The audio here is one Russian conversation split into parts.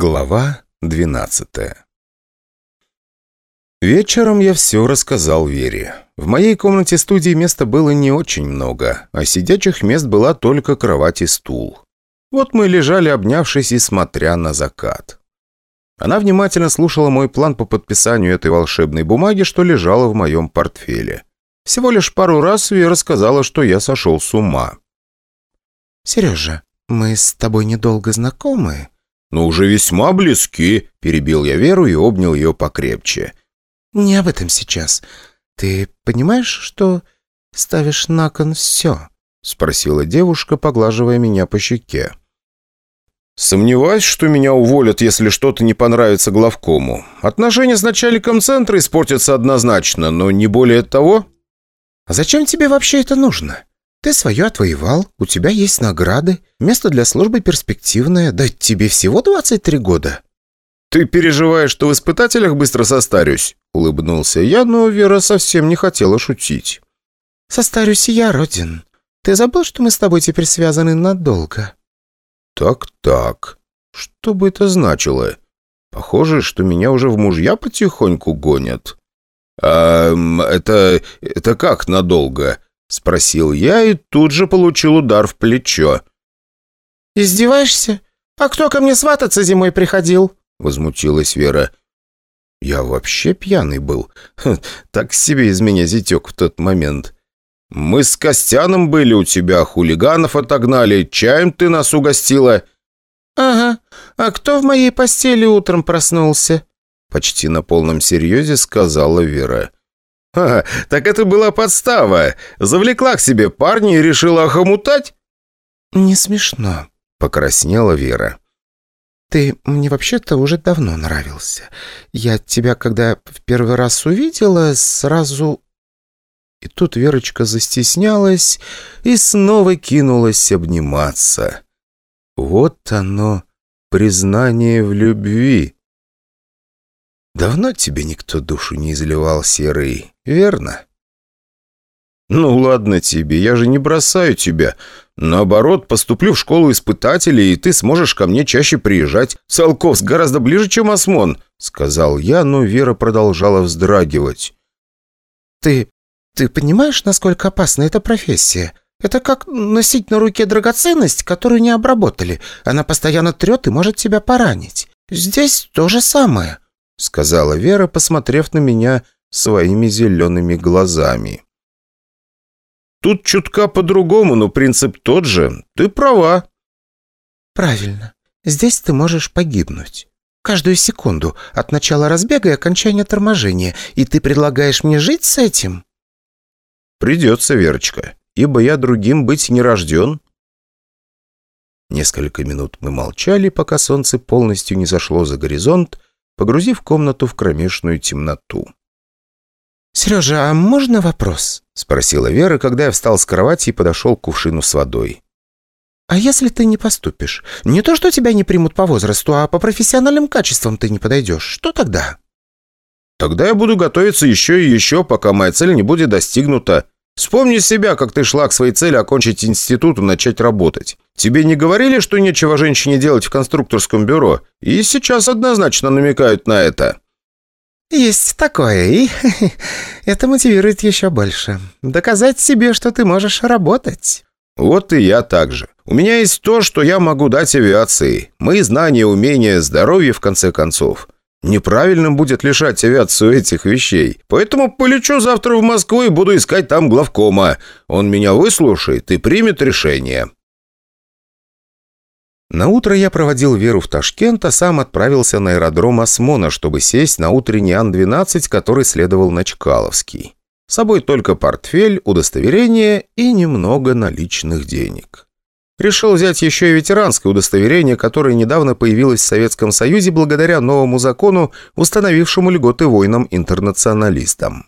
Глава 12 Вечером я все рассказал Вере. В моей комнате-студии места было не очень много, а сидячих мест была только кровать и стул. Вот мы лежали, обнявшись и смотря на закат. Она внимательно слушала мой план по подписанию этой волшебной бумаги, что лежала в моем портфеле. Всего лишь пару раз Вера сказала, что я сошел с ума. «Сережа, мы с тобой недолго знакомы?» «Но уже весьма близки», — перебил я Веру и обнял ее покрепче. «Не об этом сейчас. Ты понимаешь, что ставишь на кон все?» — спросила девушка, поглаживая меня по щеке. «Сомневаюсь, что меня уволят, если что-то не понравится главкому. Отношения с начальником центра испортятся однозначно, но не более того». «А зачем тебе вообще это нужно? Ты свое отвоевал, у тебя есть награды, место для службы перспективное, да тебе всего 23 года». «Ты переживаешь, что в испытателях быстро состарюсь?» — улыбнулся я, но Вера совсем не хотела шутить. «Состарюсь я, Родин. Ты забыл, что мы с тобой теперь связаны надолго?» «Так-так. Что бы это значило? Похоже, что меня уже в мужья потихоньку гонят». «А это... это как надолго?» — спросил я и тут же получил удар в плечо. «Издеваешься? А кто ко мне свататься зимой приходил?» — возмутилась Вера. «Я вообще пьяный был. Так себе из меня зятек в тот момент. Мы с Костяном были у тебя, хулиганов отогнали, чаем ты нас угостила». «Ага. А кто в моей постели утром проснулся?» Почти на полном серьезе сказала Вера. «Ха, так это была подстава. Завлекла к себе парня и решила охомутать?» «Не смешно», — покраснела Вера. «Ты мне вообще-то уже давно нравился. Я тебя, когда в первый раз увидела, сразу...» И тут Верочка застеснялась и снова кинулась обниматься. Вот оно, признание в любви. Давно тебе никто душу не изливал, Серый, верно? Ну ладно тебе, я же не бросаю тебя. Наоборот, поступлю в школу испытателей, и ты сможешь ко мне чаще приезжать. Салковск гораздо ближе, чем Осмон, сказал я, но Вера продолжала вздрагивать. Ты... ты понимаешь, насколько опасна эта профессия? Это как носить на руке драгоценность, которую не обработали. Она постоянно трет и может тебя поранить. Здесь то же самое. — сказала Вера, посмотрев на меня своими зелеными глазами. «Тут чутка по-другому, но принцип тот же. Ты права». «Правильно. Здесь ты можешь погибнуть. Каждую секунду, от начала разбега и окончания торможения. И ты предлагаешь мне жить с этим?» «Придется, Верочка, ибо я другим быть не рожден». Несколько минут мы молчали, пока солнце полностью не зашло за горизонт, погрузив комнату в кромешную темноту. «Сережа, а можно вопрос?» — спросила Вера, когда я встал с кровати и подошел к кувшину с водой. «А если ты не поступишь? Не то, что тебя не примут по возрасту, а по профессиональным качествам ты не подойдешь. Что тогда?» «Тогда я буду готовиться еще и еще, пока моя цель не будет достигнута. Вспомни себя, как ты шла к своей цели окончить институт и начать работать. Тебе не говорили, что нечего женщине делать в конструкторском бюро? И сейчас однозначно намекают на это». «Есть такое, и это мотивирует еще больше. Доказать себе, что ты можешь работать». «Вот и я также. У меня есть то, что я могу дать авиации. Мои знания, умения, здоровье, в конце концов. Неправильным будет лишать авиацию этих вещей. Поэтому полечу завтра в Москву и буду искать там главкома. Он меня выслушает и примет решение». На утро я проводил Веру в Ташкент, а сам отправился на аэродром Осмона, чтобы сесть на утренний Ан-12, который следовал на Чкаловский. С собой только портфель, удостоверение и немного наличных денег. Решил взять еще и ветеранское удостоверение, которое недавно появилось в Советском Союзе благодаря новому закону, установившему льготы воинам-интернационалистам.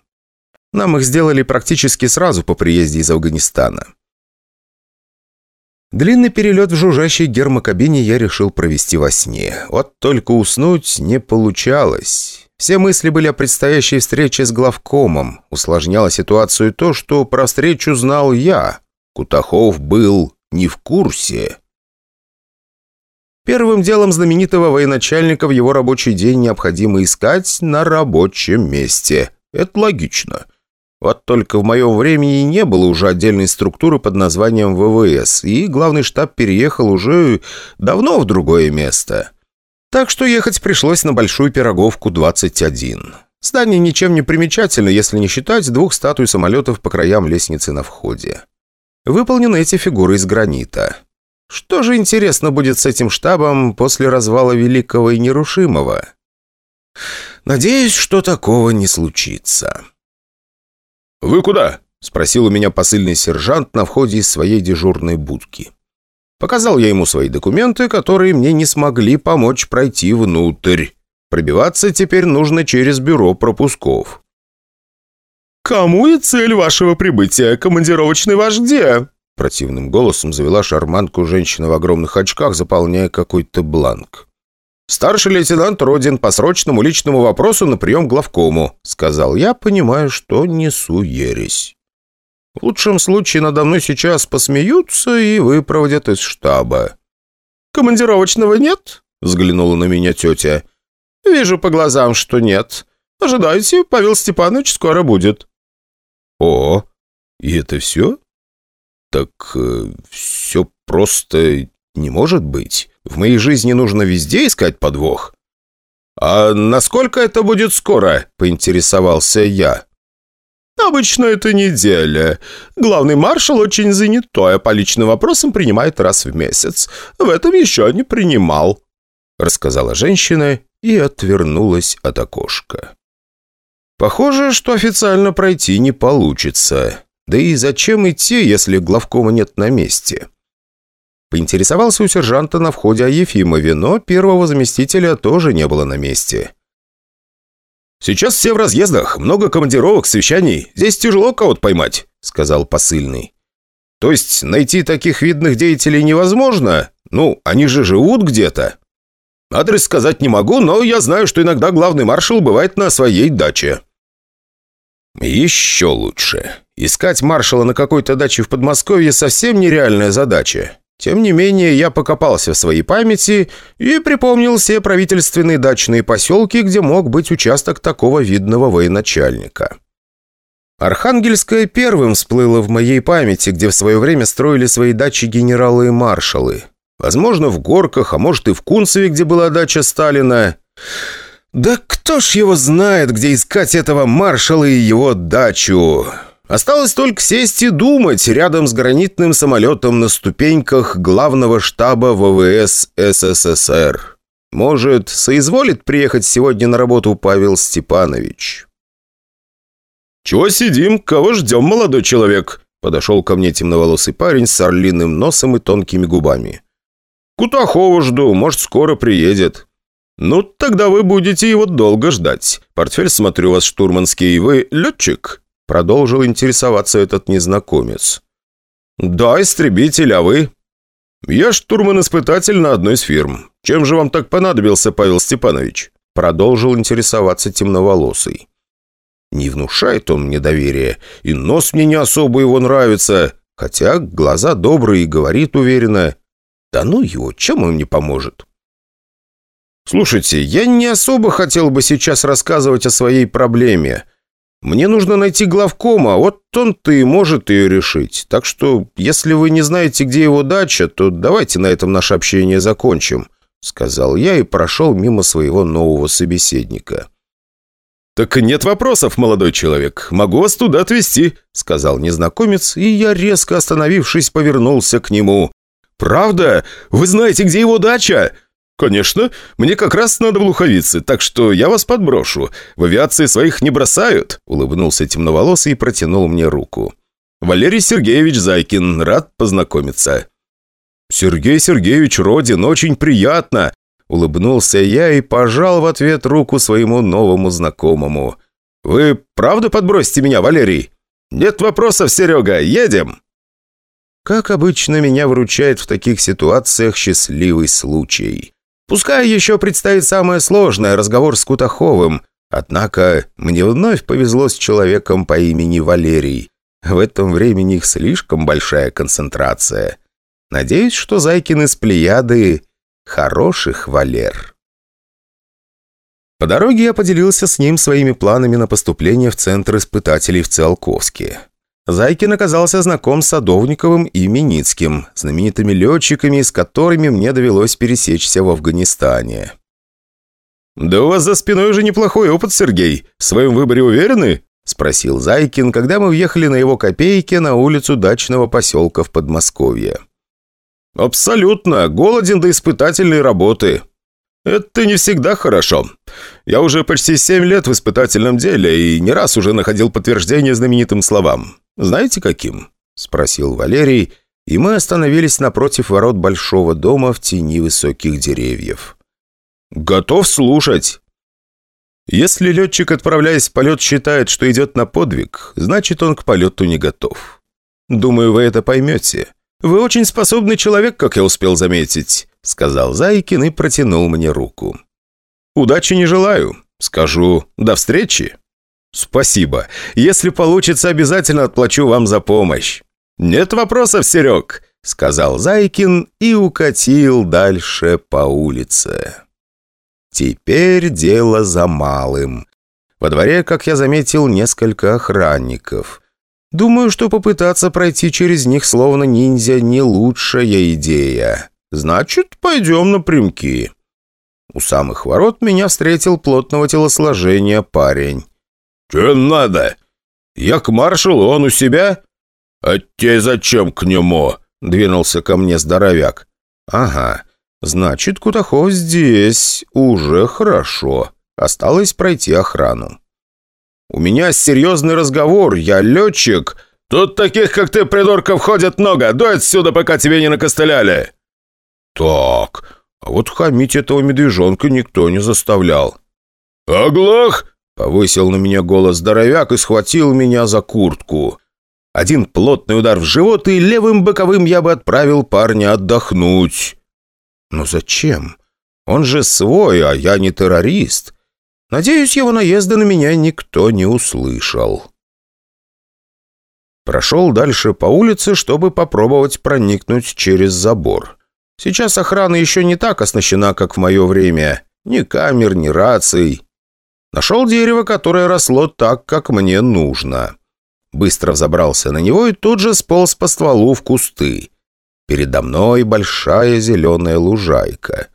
Нам их сделали практически сразу по приезде из Афганистана. Длинный перелет в жужжащей гермокабине я решил провести во сне. Вот только уснуть не получалось. Все мысли были о предстоящей встрече с главкомом. Усложняло ситуацию то, что про встречу знал я. Кутахов был не в курсе. Первым делом знаменитого военачальника в его рабочий день необходимо искать на рабочем месте. Это логично. Вот только в моем времени не было уже отдельной структуры под названием ВВС, и главный штаб переехал уже давно в другое место. Так что ехать пришлось на Большую Пироговку 21. Здание ничем не примечательно, если не считать двух статуй самолетов по краям лестницы на входе. Выполнены эти фигуры из гранита. Что же интересно будет с этим штабом после развала Великого и Нерушимого? Надеюсь, что такого не случится. «Вы куда?» – спросил у меня посыльный сержант на входе из своей дежурной будки. Показал я ему свои документы, которые мне не смогли помочь пройти внутрь. Пробиваться теперь нужно через бюро пропусков. «Кому и цель вашего прибытия? Командировочный ваш где?» Противным голосом завела шарманку женщина в огромных очках, заполняя какой-то бланк. «Старший лейтенант Родин по срочному личному вопросу на прием главкому», сказал я, понимая, что несу ересь. В лучшем случае надо мной сейчас посмеются и выпроводят из штаба. «Командировочного нет?» взглянула на меня тетя. «Вижу по глазам, что нет. Ожидайте, Павел Степанович скоро будет». «О, и это все?» «Так э, все просто не может быть». В моей жизни нужно везде искать подвох». «А насколько это будет скоро?» – поинтересовался я. «Обычно это неделя. Главный маршал очень занятой, а по личным вопросам принимает раз в месяц. В этом еще не принимал», – рассказала женщина и отвернулась от окошка. «Похоже, что официально пройти не получится. Да и зачем идти, если главкома нет на месте?» Поинтересовался у сержанта на входе о Ефимове, но первого заместителя тоже не было на месте. «Сейчас все в разъездах, много командировок, совещаний. Здесь тяжело кого-то поймать», — сказал посыльный. «То есть найти таких видных деятелей невозможно? Ну, они же живут где-то». «Адрес сказать не могу, но я знаю, что иногда главный маршал бывает на своей даче». «Еще лучше. Искать маршала на какой-то даче в Подмосковье совсем нереальная задача. Тем не менее, я покопался в своей памяти и припомнил все правительственные дачные поселки, где мог быть участок такого видного военачальника. Архангельская первым всплыла в моей памяти, где в свое время строили свои дачи генералы и маршалы. Возможно, в Горках, а может и в Кунцеве, где была дача Сталина. Да кто ж его знает, где искать этого маршала и его дачу? Осталось только сесть и думать рядом с гранитным самолетом на ступеньках главного штаба ВВС СССР. Может, соизволит приехать сегодня на работу Павел Степанович? «Чего сидим? Кого ждем, молодой человек?» Подошел ко мне темноволосый парень с орлиным носом и тонкими губами. «Кутахова жду, может, скоро приедет». «Ну, тогда вы будете его долго ждать. Портфель, смотрю, у вас штурманский. Вы летчик?» Продолжил интересоваться этот незнакомец. «Да, истребитель, а вы?» «Я штурман-испытатель на одной из фирм. Чем же вам так понадобился, Павел Степанович?» Продолжил интересоваться темноволосый. «Не внушает он мне доверия, и нос мне не особо его нравится, хотя глаза добрые и говорит уверенно. Да ну его, чем он мне поможет?» «Слушайте, я не особо хотел бы сейчас рассказывать о своей проблеме. Мне нужно найти главкома, вот он-то и может ее решить. Так что, если вы не знаете, где его дача, то давайте на этом наше общение закончим», — сказал я и прошел мимо своего нового собеседника. «Так нет вопросов, молодой человек. Могу вас туда отвезти», — сказал незнакомец, и я, резко остановившись, повернулся к нему. «Правда? Вы знаете, где его дача?» «Конечно. Мне как раз надо в Луховицы, так что я вас подброшу. В авиации своих не бросают», — улыбнулся темноволосый и протянул мне руку. «Валерий Сергеевич Зайкин, рад познакомиться». «Сергей Сергеевич Родин, очень приятно!» Улыбнулся я и пожал в ответ руку своему новому знакомому. «Вы правда подбросите меня, Валерий?» «Нет вопросов, Серега, едем!» Как обычно, меня выручает в таких ситуациях счастливый случай. Пускай еще предстоит самое сложное – разговор с Кутаховым. Однако мне вновь повезло с человеком по имени Валерий. В этом времени их слишком большая концентрация. Надеюсь, что Зайкин из Плеяды хороших, Валер. По дороге я поделился с ним своими планами на поступление в Центр испытателей в Циолковске. Зайкин оказался знаком с Садовниковым и Миницким, знаменитыми летчиками, с которыми мне довелось пересечься в Афганистане. «Да у вас за спиной уже неплохой опыт, Сергей. В своем выборе уверены?» – спросил Зайкин, когда мы въехали на его копейке на улицу дачного поселка в Подмосковье. «Абсолютно. Голоден до испытательной работы. Это не всегда хорошо. Я уже почти семь лет в испытательном деле и не раз уже находил подтверждение знаменитым словам. Знаете, каким?» – спросил Валерий, и мы остановились напротив ворот большого дома в тени высоких деревьев. «Готов слушать!» Если летчик, отправляясь в полет, считает, что идет на подвиг, значит, он к полету не готов. Думаю, вы это поймете. Вы очень способный человек, как я успел заметить», — сказал Зайкин и протянул мне руку. «Удачи не желаю. Скажу «до встречи». «Спасибо. Если получится, обязательно отплачу вам за помощь». «Нет вопросов, Серег», — сказал Зайкин и укатил дальше по улице. Теперь дело за малым. Во дворе, как я заметил, несколько охранников. Думаю, что попытаться пройти через них словно ниндзя не лучшая идея. Значит, пойдем напрямки. У самых ворот меня встретил плотного телосложения парень. «Че надо? Я к маршалу, он у себя?» «А тебе зачем к нему?» — двинулся ко мне здоровяк. «Ага, значит, Кутахов здесь. Уже хорошо. Осталось пройти охрану». «У меня серьезный разговор, я летчик. Тут таких, как ты, придурков, ходят много. Дуй отсюда, пока тебе не накостыляли». «Так, а вот хамить этого медвежонка никто не заставлял». «Оглох!» Повысил на меня голос здоровяк и схватил меня за куртку. Один плотный удар в живот, и левым боковым я бы отправил парня отдохнуть. Но зачем? Он же свой, а я не террорист. Надеюсь, его наезда на меня никто не услышал. Прошел дальше по улице, чтобы попробовать проникнуть через забор. Сейчас охрана еще не так оснащена, как в мое время. Ни камер, ни раций. Нашел дерево, которое росло так, как мне нужно. Быстро взобрался на него и тут же сполз по стволу в кусты. Передо мной большая зеленая лужайка.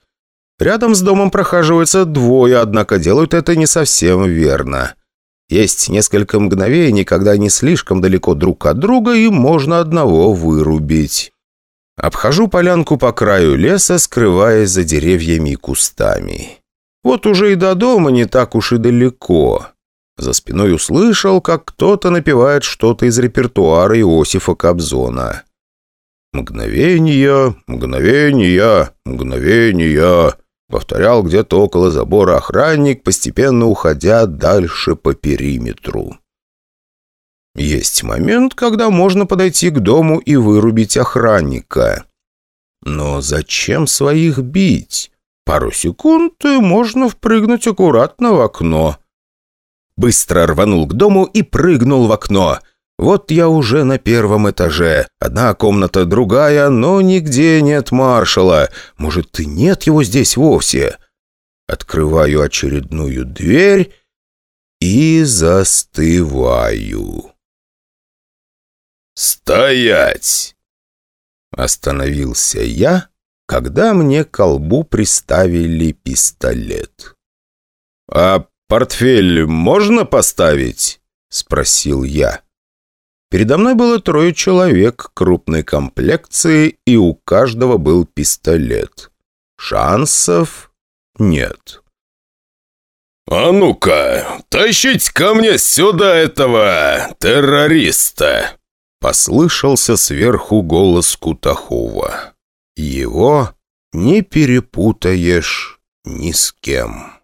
Рядом с домом прохаживаются двое, однако делают это не совсем верно. Есть несколько мгновений, когда они слишком далеко друг от друга, и можно одного вырубить. Обхожу полянку по краю леса, скрываясь за деревьями и кустами. Вот уже и до дома не так уж и далеко. За спиной услышал, как кто-то напевает что-то из репертуара Иосифа Кобзона. «Мгновения, мгновения, мгновения», — повторял где-то около забора охранник, постепенно уходя дальше по периметру. Есть момент, когда можно подойти к дому и вырубить охранника. Но зачем своих бить? Пару секунд, и можно впрыгнуть аккуратно в окно. Быстро рванул к дому и прыгнул в окно. Вот я уже на первом этаже. Одна комната другая, но нигде нет маршала. Может, и нет его здесь вовсе. Открываю очередную дверь и застываю. «Стоять!» Остановился я когда мне к колбу приставили пистолет. «А портфель можно поставить?» — спросил я. Передо мной было трое человек крупной комплекции, и у каждого был пистолет. Шансов нет. «А ну-ка, тащить ко мне сюда этого террориста!» Послышался сверху голос Кутахова. Его не перепутаешь ни с кем.